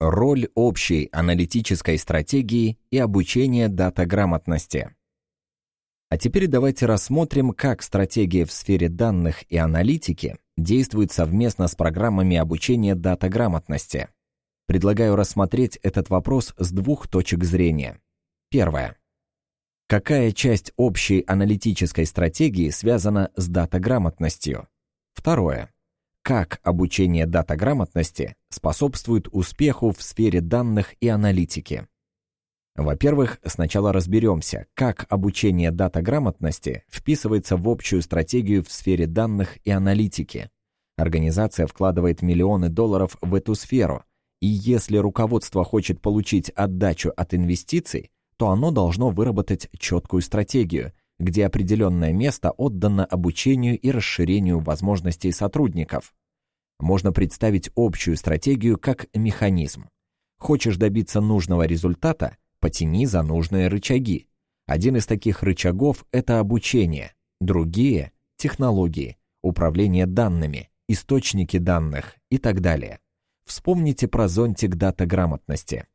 Роль общей аналитической стратегии и обучения датаграмотности. А теперь давайте рассмотрим, как стратегия в сфере данных и аналитики действует совместно с программами обучения датаграмотности. Предлагаю рассмотреть этот вопрос с двух точек зрения. Первое. Какая часть общей аналитической стратегии связана с датаграмотностью? Второе как обучение датаграмотности способствует успеху в сфере данных и аналитики. Во-первых, сначала разберемся, как обучение датаграмотности вписывается в общую стратегию в сфере данных и аналитики. Организация вкладывает миллионы долларов в эту сферу, и если руководство хочет получить отдачу от инвестиций, то оно должно выработать четкую стратегию, где определенное место отдано обучению и расширению возможностей сотрудников. Можно представить общую стратегию как механизм. Хочешь добиться нужного результата – потяни за нужные рычаги. Один из таких рычагов – это обучение, другие – технологии, управление данными, источники данных и так далее. Вспомните про зонтик дата-грамотности.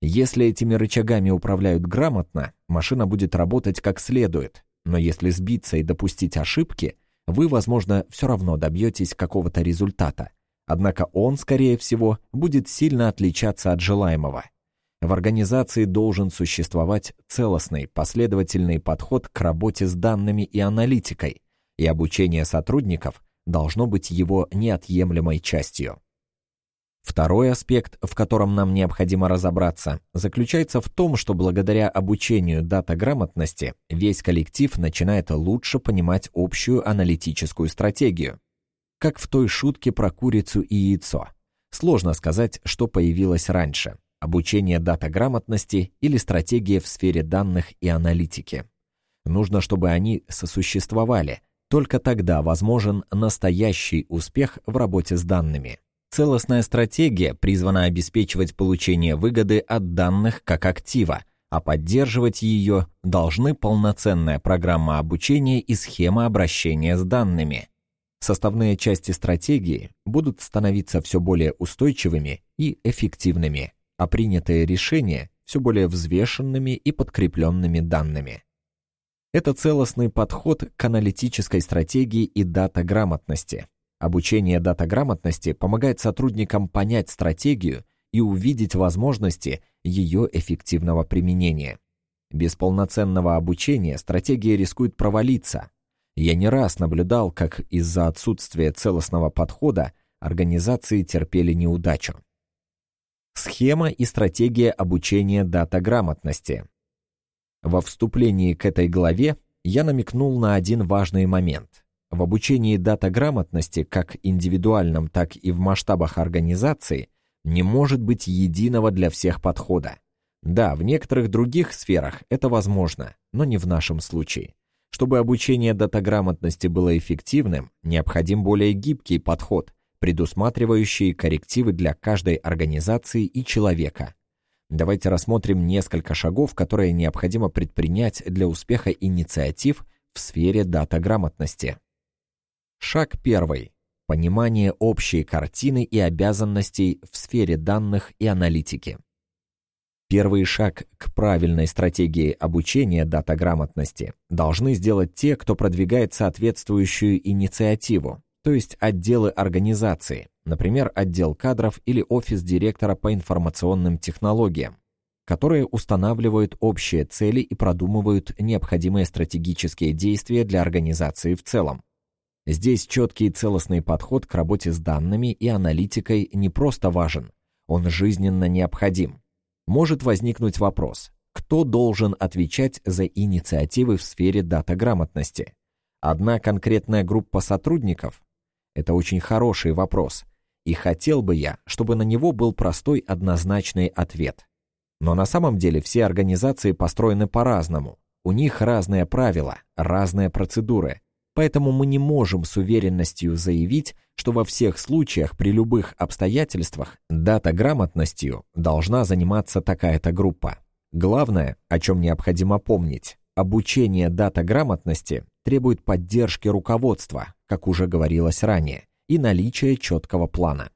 Если этими рычагами управляют грамотно, машина будет работать как следует, но если сбиться и допустить ошибки, вы, возможно, все равно добьетесь какого-то результата. Однако он, скорее всего, будет сильно отличаться от желаемого. В организации должен существовать целостный, последовательный подход к работе с данными и аналитикой, и обучение сотрудников должно быть его неотъемлемой частью. Второй аспект, в котором нам необходимо разобраться, заключается в том, что благодаря обучению дата-грамотности весь коллектив начинает лучше понимать общую аналитическую стратегию. Как в той шутке про курицу и яйцо. Сложно сказать, что появилось раньше – обучение дата-грамотности или стратегия в сфере данных и аналитики. Нужно, чтобы они сосуществовали, только тогда возможен настоящий успех в работе с данными. Целостная стратегия призвана обеспечивать получение выгоды от данных как актива, а поддерживать ее должны полноценная программа обучения и схема обращения с данными. Составные части стратегии будут становиться все более устойчивыми и эффективными, а принятые решения все более взвешенными и подкрепленными данными. Это целостный подход к аналитической стратегии и дата-грамотности, Обучение датаграмотности помогает сотрудникам понять стратегию и увидеть возможности ее эффективного применения. Без полноценного обучения стратегия рискует провалиться. Я не раз наблюдал, как из-за отсутствия целостного подхода организации терпели неудачу. Схема и стратегия обучения датаграмотности. Во вступлении к этой главе я намекнул на один важный момент – в обучении датаграмотности как индивидуальном, так и в масштабах организации не может быть единого для всех подхода. Да, в некоторых других сферах это возможно, но не в нашем случае. Чтобы обучение датаграмотности было эффективным, необходим более гибкий подход, предусматривающий коррективы для каждой организации и человека. Давайте рассмотрим несколько шагов, которые необходимо предпринять для успеха инициатив в сфере датаграмотности. Шаг первый. Понимание общей картины и обязанностей в сфере данных и аналитики. Первый шаг к правильной стратегии обучения датаграмотности должны сделать те, кто продвигает соответствующую инициативу, то есть отделы организации, например, отдел кадров или офис директора по информационным технологиям, которые устанавливают общие цели и продумывают необходимые стратегические действия для организации в целом. Здесь четкий и целостный подход к работе с данными и аналитикой не просто важен, он жизненно необходим. Может возникнуть вопрос, кто должен отвечать за инициативы в сфере датаграмотности? Одна конкретная группа сотрудников? Это очень хороший вопрос, и хотел бы я, чтобы на него был простой однозначный ответ. Но на самом деле все организации построены по-разному. У них разные правила, разные процедуры – Поэтому мы не можем с уверенностью заявить, что во всех случаях при любых обстоятельствах дата-грамотностью должна заниматься такая-то группа. Главное, о чем необходимо помнить, обучение дата-грамотности требует поддержки руководства, как уже говорилось ранее, и наличия четкого плана.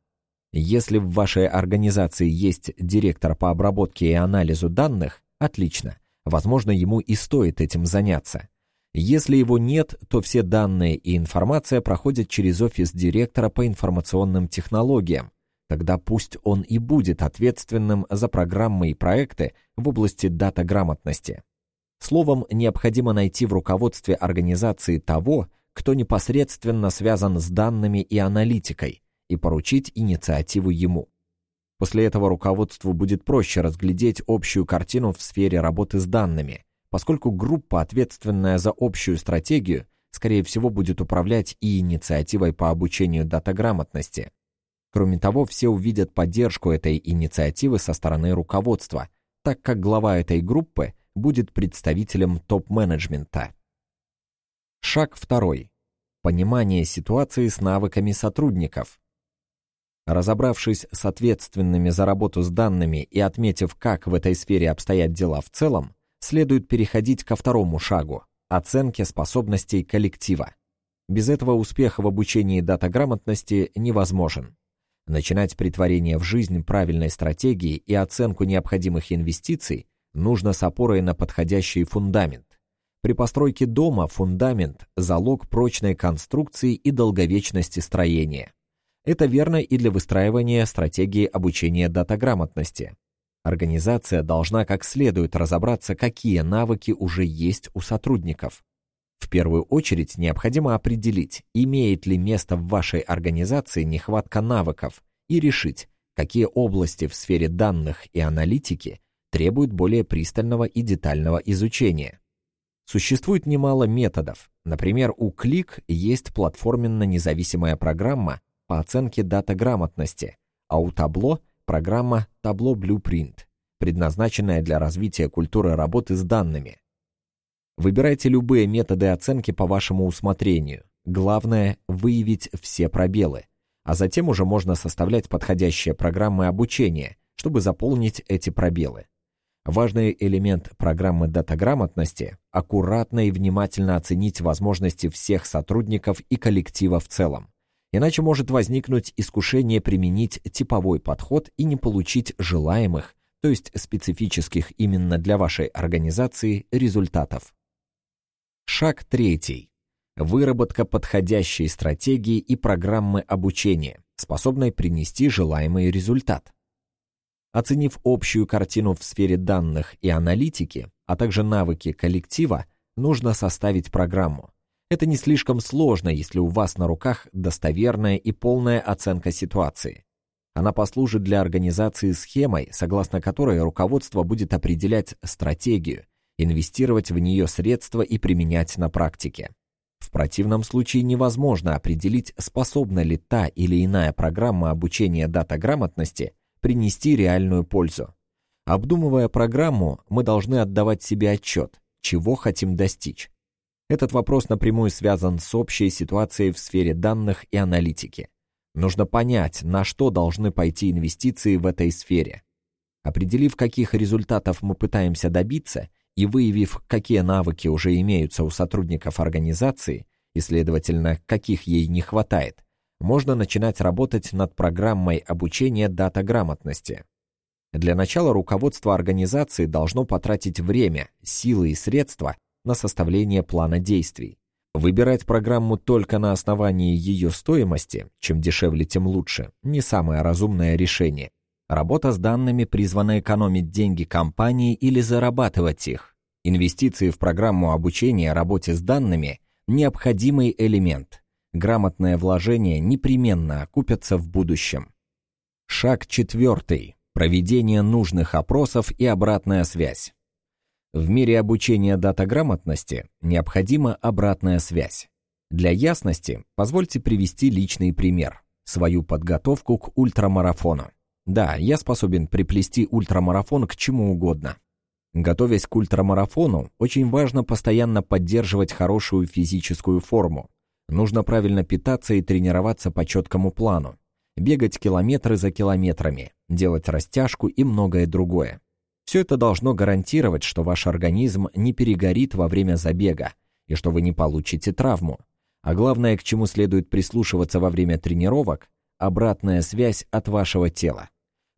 Если в вашей организации есть директор по обработке и анализу данных, отлично, возможно, ему и стоит этим заняться. Если его нет, то все данные и информация проходят через офис директора по информационным технологиям. Тогда пусть он и будет ответственным за программы и проекты в области дата-грамотности. Словом, необходимо найти в руководстве организации того, кто непосредственно связан с данными и аналитикой, и поручить инициативу ему. После этого руководству будет проще разглядеть общую картину в сфере работы с данными, поскольку группа, ответственная за общую стратегию, скорее всего будет управлять и инициативой по обучению датаграмотности. Кроме того, все увидят поддержку этой инициативы со стороны руководства, так как глава этой группы будет представителем топ-менеджмента. Шаг второй. Понимание ситуации с навыками сотрудников. Разобравшись с ответственными за работу с данными и отметив, как в этой сфере обстоят дела в целом, следует переходить ко второму шагу – оценке способностей коллектива. Без этого успех в обучении датаграмотности невозможен. Начинать притворение в жизнь правильной стратегии и оценку необходимых инвестиций нужно с опорой на подходящий фундамент. При постройке дома фундамент – залог прочной конструкции и долговечности строения. Это верно и для выстраивания стратегии обучения датаграмотности. Организация должна как следует разобраться, какие навыки уже есть у сотрудников. В первую очередь необходимо определить, имеет ли место в вашей организации нехватка навыков, и решить, какие области в сфере данных и аналитики требуют более пристального и детального изучения. Существует немало методов. Например, у Click есть платформенно-независимая программа по оценке датаграмотности, а у Tableau – программа Tableau Blueprint, предназначенная для развития культуры работы с данными. Выбирайте любые методы оценки по вашему усмотрению. Главное – выявить все пробелы, а затем уже можно составлять подходящие программы обучения, чтобы заполнить эти пробелы. Важный элемент программы датаграмотности – аккуратно и внимательно оценить возможности всех сотрудников и коллектива в целом. Иначе может возникнуть искушение применить типовой подход и не получить желаемых, то есть специфических именно для вашей организации, результатов. Шаг третий. Выработка подходящей стратегии и программы обучения, способной принести желаемый результат. Оценив общую картину в сфере данных и аналитики, а также навыки коллектива, нужно составить программу. Это не слишком сложно, если у вас на руках достоверная и полная оценка ситуации. Она послужит для организации схемой, согласно которой руководство будет определять стратегию, инвестировать в нее средства и применять на практике. В противном случае невозможно определить, способна ли та или иная программа обучения дата-грамотности принести реальную пользу. Обдумывая программу, мы должны отдавать себе отчет, чего хотим достичь. Этот вопрос напрямую связан с общей ситуацией в сфере данных и аналитики. Нужно понять, на что должны пойти инвестиции в этой сфере. Определив, каких результатов мы пытаемся добиться, и выявив, какие навыки уже имеются у сотрудников организации, и, следовательно, каких ей не хватает, можно начинать работать над программой обучения дата-грамотности. Для начала руководство организации должно потратить время, силы и средства на составление плана действий. Выбирать программу только на основании ее стоимости, чем дешевле, тем лучше, не самое разумное решение. Работа с данными призвана экономить деньги компании или зарабатывать их. Инвестиции в программу обучения работе с данными – необходимый элемент – грамотное вложение непременно окупятся в будущем. Шаг четвертый. Проведение нужных опросов и обратная связь. В мире обучения датаграмотности необходима обратная связь. Для ясности позвольте привести личный пример. Свою подготовку к ультрамарафону. Да, я способен приплести ультрамарафон к чему угодно. Готовясь к ультрамарафону, очень важно постоянно поддерживать хорошую физическую форму, Нужно правильно питаться и тренироваться по четкому плану, бегать километры за километрами, делать растяжку и многое другое. Все это должно гарантировать, что ваш организм не перегорит во время забега и что вы не получите травму. А главное, к чему следует прислушиваться во время тренировок – обратная связь от вашего тела.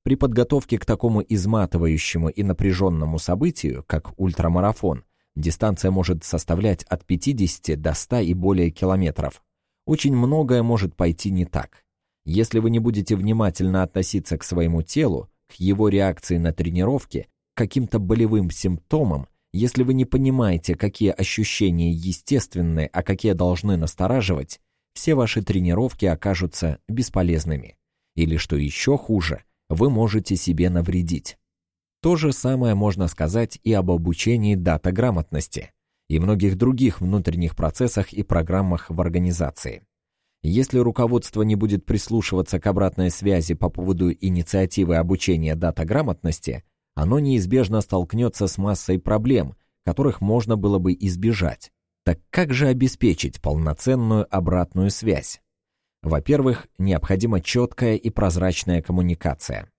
При подготовке к такому изматывающему и напряженному событию, как ультрамарафон, дистанция может составлять от 50 до 100 и более километров. Очень многое может пойти не так. Если вы не будете внимательно относиться к своему телу, к его реакции на тренировке, к каким-то болевым симптомам, если вы не понимаете, какие ощущения естественны, а какие должны настораживать, все ваши тренировки окажутся бесполезными. Или, что еще хуже, вы можете себе навредить. То же самое можно сказать и об обучении дата-грамотности и многих других внутренних процессах и программах в организации. Если руководство не будет прислушиваться к обратной связи по поводу инициативы обучения дата-грамотности, оно неизбежно столкнется с массой проблем, которых можно было бы избежать. Так как же обеспечить полноценную обратную связь? Во-первых, необходима четкая и прозрачная коммуникация.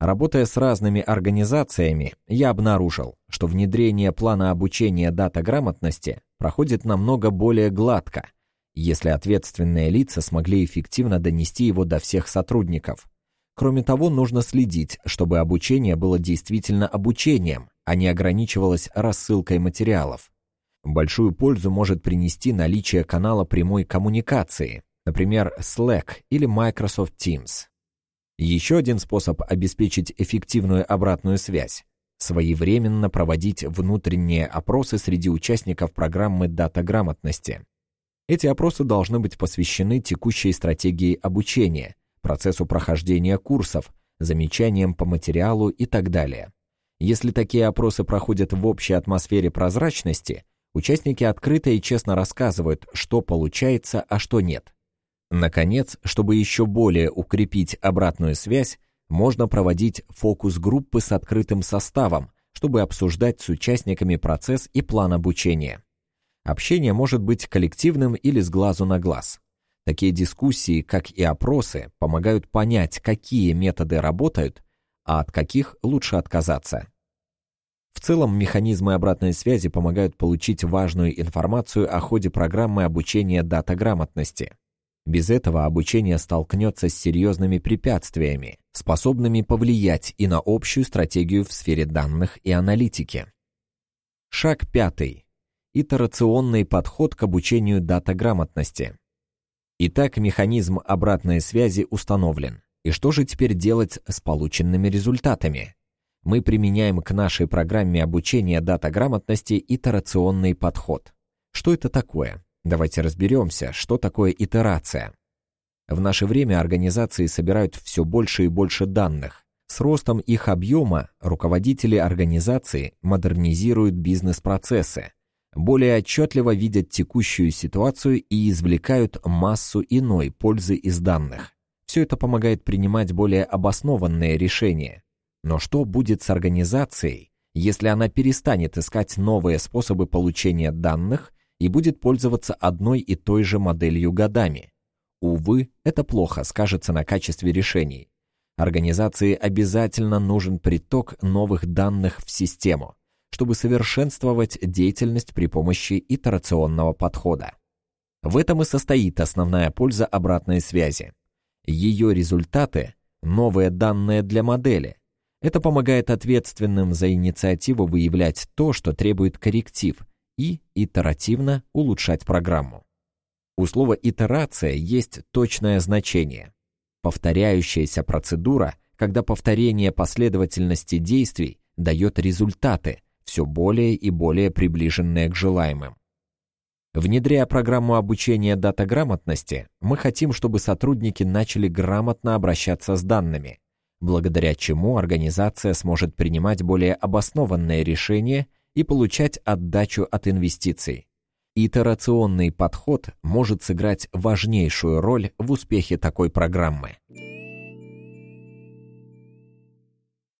Работая с разными организациями, я обнаружил, что внедрение плана обучения дата-грамотности проходит намного более гладко, если ответственные лица смогли эффективно донести его до всех сотрудников. Кроме того, нужно следить, чтобы обучение было действительно обучением, а не ограничивалось рассылкой материалов. Большую пользу может принести наличие канала прямой коммуникации, например, Slack или Microsoft Teams. Еще один способ обеспечить эффективную обратную связь – своевременно проводить внутренние опросы среди участников программы дата-грамотности. Эти опросы должны быть посвящены текущей стратегии обучения, процессу прохождения курсов, замечаниям по материалу и так далее. Если такие опросы проходят в общей атмосфере прозрачности, Участники открыто и честно рассказывают, что получается, а что нет. Наконец, чтобы еще более укрепить обратную связь, можно проводить фокус-группы с открытым составом, чтобы обсуждать с участниками процесс и план обучения. Общение может быть коллективным или с глазу на глаз. Такие дискуссии, как и опросы, помогают понять, какие методы работают, а от каких лучше отказаться. В целом, механизмы обратной связи помогают получить важную информацию о ходе программы обучения дата-грамотности. Без этого обучение столкнется с серьезными препятствиями, способными повлиять и на общую стратегию в сфере данных и аналитики. Шаг пятый. Итерационный подход к обучению дата-грамотности. Итак, механизм обратной связи установлен. И что же теперь делать с полученными результатами? мы применяем к нашей программе обучения дата-грамотности итерационный подход. Что это такое? Давайте разберемся, что такое итерация. В наше время организации собирают все больше и больше данных. С ростом их объема руководители организации модернизируют бизнес-процессы, более отчетливо видят текущую ситуацию и извлекают массу иной пользы из данных. Все это помогает принимать более обоснованные решения, но что будет с организацией, если она перестанет искать новые способы получения данных и будет пользоваться одной и той же моделью годами? Увы, это плохо скажется на качестве решений. Организации обязательно нужен приток новых данных в систему, чтобы совершенствовать деятельность при помощи итерационного подхода. В этом и состоит основная польза обратной связи. Ее результаты – новые данные для модели – это помогает ответственным за инициативу выявлять то, что требует корректив, и итеративно улучшать программу. У слова «итерация» есть точное значение. Повторяющаяся процедура, когда повторение последовательности действий дает результаты, все более и более приближенные к желаемым. Внедряя программу обучения дата-грамотности, мы хотим, чтобы сотрудники начали грамотно обращаться с данными – благодаря чему организация сможет принимать более обоснованные решения и получать отдачу от инвестиций. Итерационный подход может сыграть важнейшую роль в успехе такой программы.